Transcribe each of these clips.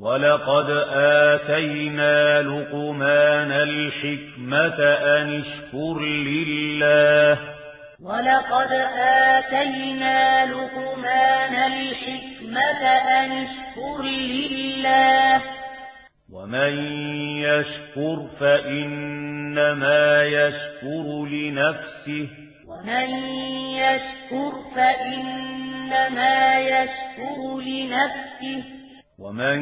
وَلَقَدْ آتَيْنَا لُقْمَانَ الْحِكْمَةَ أَنِ اشْكُرْ لِلَّهِ وَلَقَدْ آتَيْنَا لُقْمَانَ الْحِكْمَةَ أَنِ اشْكُرْ لِلَّهِ وَمَن يَشْكُرْ فَإِنَّمَا يَشْكُرُ لِنَفْسِهِ وَمَن يَشْكُرْ فَإِنَّمَا يَشْكُرُ لِنَفْسِهِ ومن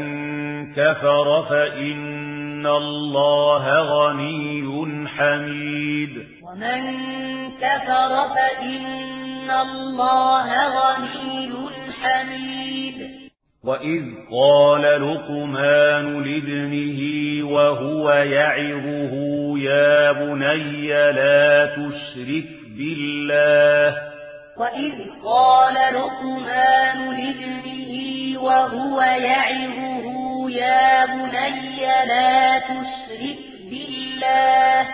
كفر فإن الله غني حميد ومن كفر فإن الله غني حميد وَإِذْ قَالَ لُقْمَانُ لِابْنِهِ وَهُوَ يَعِظُهُ يَا بُنَيَّ لَا تُشْرِكْ بِاللَّهِ وَإِذْ قَالَ لُقْمَانُ وهو يعظه يا بني لا تشرك بالله.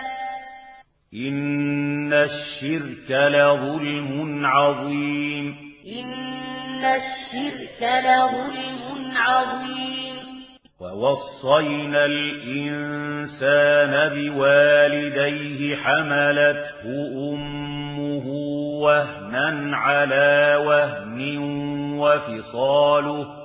إن الشرك لظلم عظيم. إن الشرك لظلم عظيم. ووصينا الإنسان بوالديه حملته أمه وهنا على وهن وفصاله.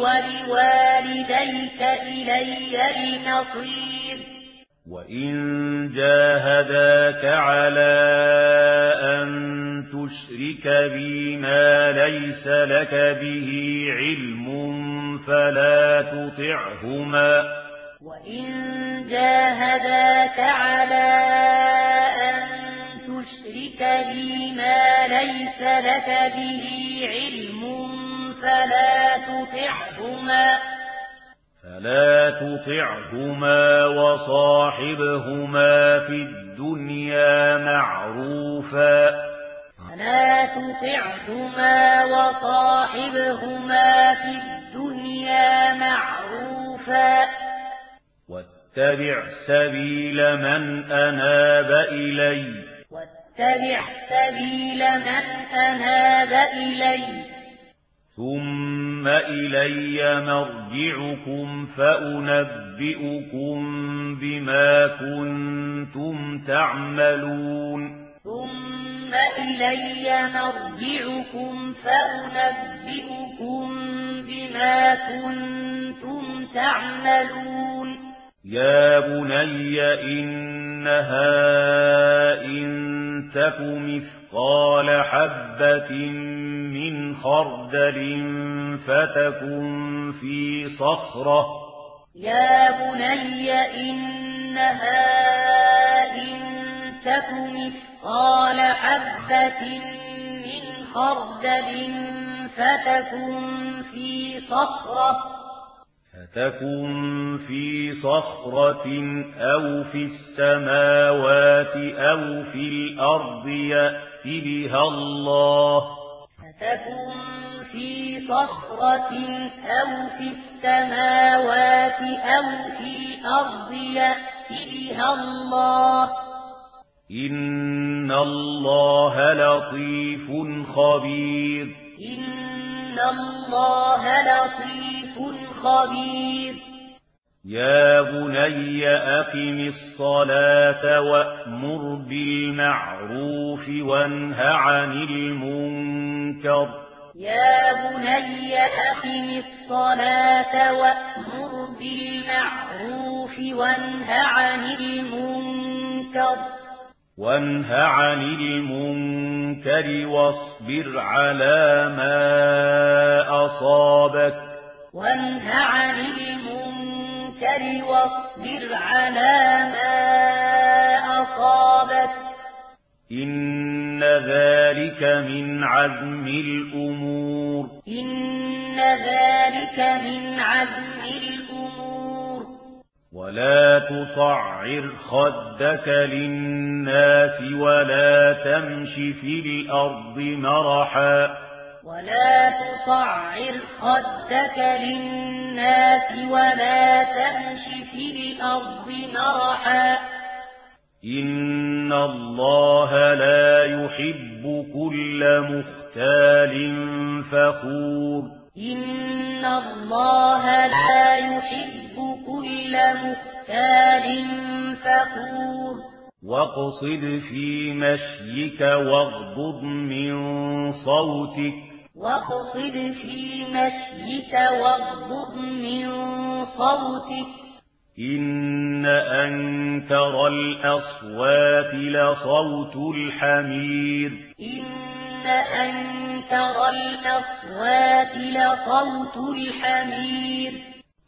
وَلِوَالِدَيْكَ إِلَيَّ الْمَصِيرُ. وَإِن جَاهَدَاكَ عَلَى أَن تُشْرِكَ بِي مَا لَيْسَ لَكَ بِهِ عِلْمٌ فَلَا تُطِعْهُمَا. وَإِن جَاهَدَاكَ عَلَى أَن تُشْرِكَ بِي مَا لَيْسَ لَكَ بِهِ تطعهما فلا تطعهما وصاحبهما في الدنيا معروفا فلا تطعهما وصاحبهما في الدنيا معروفا واتبع سبيل من أناب إلي واتبع سبيل من أناب إلي ثم ثم إلي مرجعكم فأنبئكم بما كنتم تعملون. ثم إلي مرجعكم فأنبئكم بما كنتم تعملون. يا بني إنها إن تك مثقال حبة من خردل فتكن في صخرة يا بني إنها إن تك مثقال حبة من خردل فتكن في صخرة تكن في صخرة أو في السماوات أو في الأرض يأت بها الله تكن في صخرة أو في السماوات أو في الأرض يأت بها الله إن الله لطيف خبير إن الله لطيف الخبير. يا بني أقم الصلاة وأمر بالمعروف وانهى عن المنكر. يا بني أقم الصلاة وأمر بالمعروف وانهى عن المنكر. وانهى عن المنكر واصبر على ما واصبر على ما أصابت إن ذلك من عزم الأمور. إن ذلك من عزم الأمور. ولا تصعر خدك للناس ولا تمشي في الأرض مرحا. ولا تصعر خدك للناس ولا تمشي في الأرض مرحا إن الله لا يحب كل مختال فخور. إن الله لا يحب كل مختال فخور. واقصد في مشيك واغضب من صوتك. واقصد في مشيك واغضب من صوتك. إن أنكر الأصوات لصوت الحمير إن أنكر الأصوات لصوت الحمير